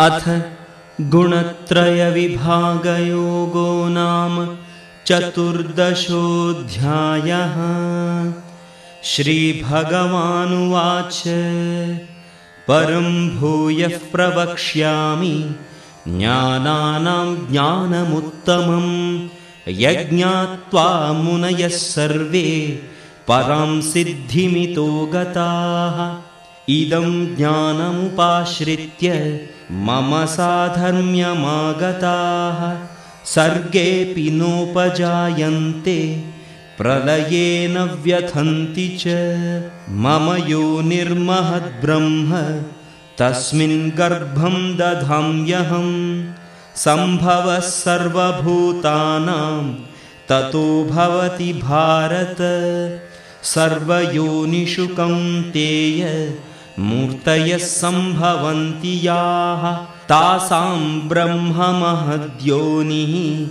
अथ गुणत्रयविभागयोगो नाम चतुर्दशोऽध्यायः। श्रीभगवानुवाच। परं भूयः प्रवक्ष्यामि ज्ञानानां ज्ञानमुत्तमं। यज्ञात्वा मुनयः सर्वे परां सिद्धिमितो गताः इदं ज्ञानमुपाश्रित्य मम साधर्म्यमागताः। सर्गेऽपि नोपजायन्ते प्रलयेन व्यथन्ति च। मम यो निर्महद्ब्रह्म तस्मिन् गर्भं दधाम्यहं सम्भवः सर्वभूतानां ततो भवति भारत। सर्वयोनिषु कौन्तेय मूर्तयः सम्भवन्ति याः तासां ब्रह्ममहद्योनिः।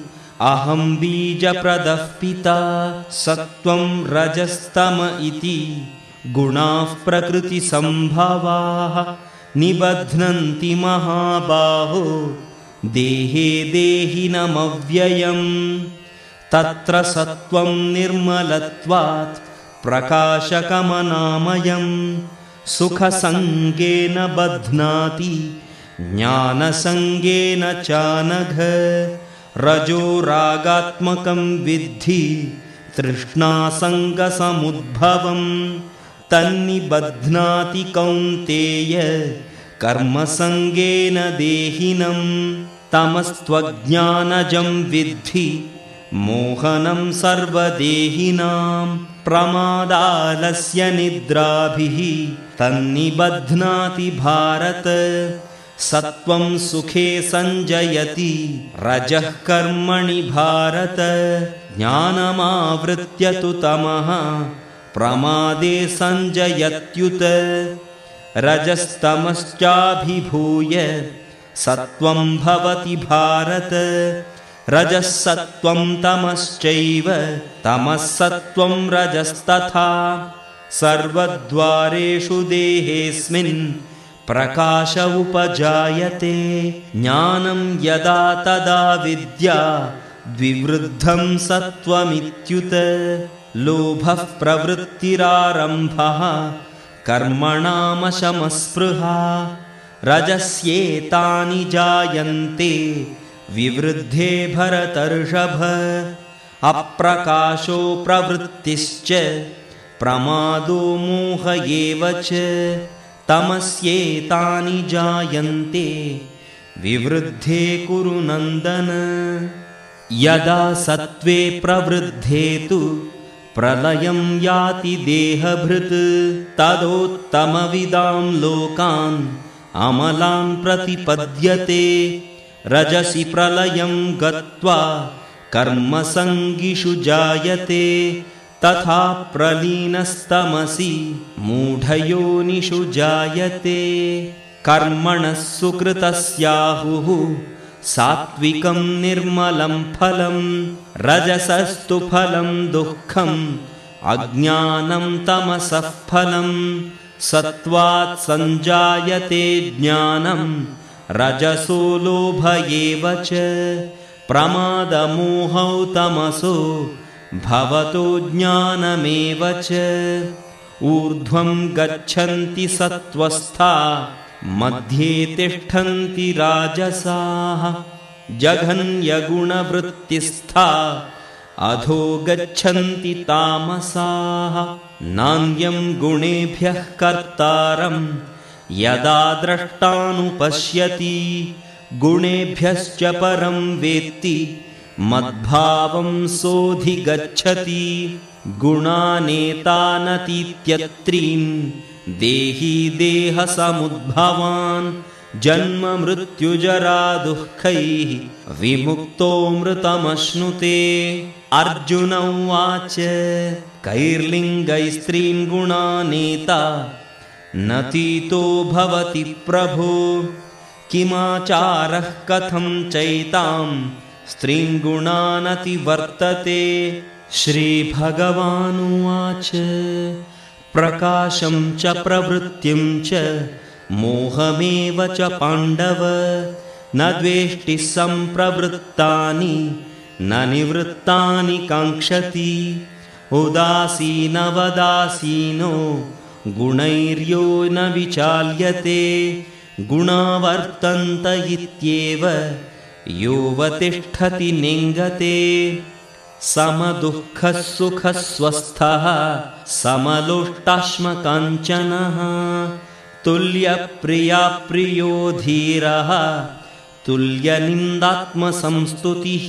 अहं बीजप्रदः पिता सत्त्वं रजस्तम इति। गुणाः प्रकृतिसम्भवाः। निबध्नन्ति महाबाहो। देहे देहिनमव्ययम्। तत्र सत्त्वं निर्मलत्वात् प्रकाशकमनामयम् सुखसङ्गेन बध्नाति ज्ञानसङ्गेन चानघ रजोरागात्मकं विद्धि तृष्णासङ्गसमुद्भवं तन्निबध्नाति कौन्तेय कर्मसङ्गेन देहिनं तमस्त्वज्ञानजं विद्धि मोहनं सर्वदेहिनां प्रमादालस्य निद्राभिः तन्निबध्नाति भारत। सत्वं सुखे सञ्जयति रजः कर्मणि भारत। ज्ञानमावृत्य तु तमः प्रमादे सञ्जयत्युत। रजस्तमश्चाभिभूय सत्वं भवति भारत। रजः सत्त्वं तमश्चैव तमः सत्त्वं रजस्तथा सर्वद्वारेषु देहेऽस्मिन् प्रकाश उपजायते ज्ञानं यदा तदा विद्या द्विवृद्धं सत्त्वमित्युत। लोभः प्रवृत्तिरारम्भः कर्मणामशमस्पृहा। रजस्येतानि जायन्ते विवृद्धे भरतर्षभ। अप्रकाशो प्रवृत्तिश्च प्रमादो मोह एव च तमस्येतानि जायन्ते। विवृद्धे कुरु नन्दन यदा सत्त्वे प्रवृद्धे तु प्रलयं याति देहभृत् तदोत्तमविदां लोकान् अमलान् प्रतिपद्यते। रजसि प्रलयं गत्वा कर्मसङ्गिषु जायते तथा प्रलीनस्तमसि मूढयोनिषु जायते। कर्मणः सुकृतस्याहुः सात्विकं निर्मलं फलं रजसस्तु फलं दुःखम् अज्ञानं तमसः फलं सत्त्वात् सञ्जायते ज्ञानं रजसो लोभ एव च प्रमादमोहौ तमसो भवतो ज्ञानमेव च। ऊर्ध्वं गच्छन्ति सत्त्वस्था मध्ये तिष्ठन्ति राजसाः। जघन्यगुणवृत्तिस्था अधो गच्छन्ति तामसाः। नान्यं गुणेभ्यः कर्तारं यदा द्रष्टानुपश्यति। गुणेभ्यश्च परं वेत्ति मद्भावं सोऽधिगच्छति गुणानेतानतीत्यत्रीन् देही देहसमुद्भवान् जन्ममृत्युजरा दुःखैः विमुक्तोऽमृतमश्नुते अर्जुन उवाच कैर्लिङ्गैस्त्रीन् गुणानेता नतीतो भवति प्रभो किमाचारः कथं चैताम् स्त्रीङ्गुणानतिवर्तते श्रीभगवानुवाच। प्रकाशं च प्रवृत्तिं च मोहमेव च पाण्डव। न द्वेष्टिः सम्प्रवृत्तानि न निवृत्तानि काङ्क्षति। उदासीनवदासीनो गुणैर्यो न विचाल्यते। गुणावर्तन्त इत्येव योऽवतिष्ठति निङ्गते समदुःखसुखस्वस्थः समलोष्टाश्मकाञ्चनः तुल्यप्रियाप्रियो धीरः तुल्यनिन्दात्मसंस्तुतिः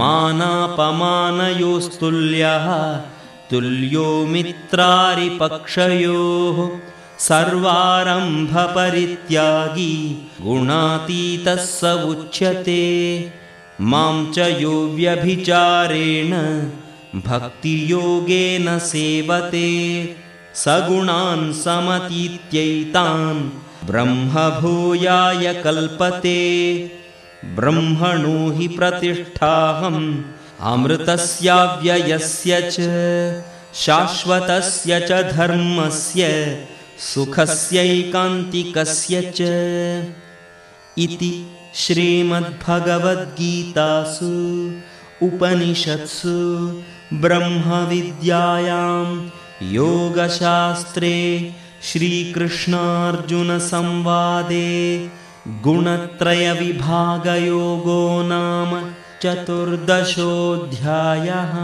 मानापमानयोस्तुल्यः तुल्यो मित्रारिपक्षयोः सर्वारम्भपरित्यागी गुणातीतः स उच्यते। मां च यो व्यभिचारेण भक्तियोगेन सेवते। सगुणान् समतीत्यैतान् ब्रह्मभूयाय कल्पते। ब्रह्मणो हि प्रतिष्ठाहम् अमृतस्याव्ययस्य च शाश्वतस्य च धर्मस्य सुखस्यैकान्तिकस्य च इति श्रीमद्भगवद्गीतासु उपनिषत्सु ब्रह्मविद्यायां योगशास्त्रे श्रीकृष्णार्जुनसंवादे गुणत्रयविभागयोगो नाम चतुर्दशोऽध्यायः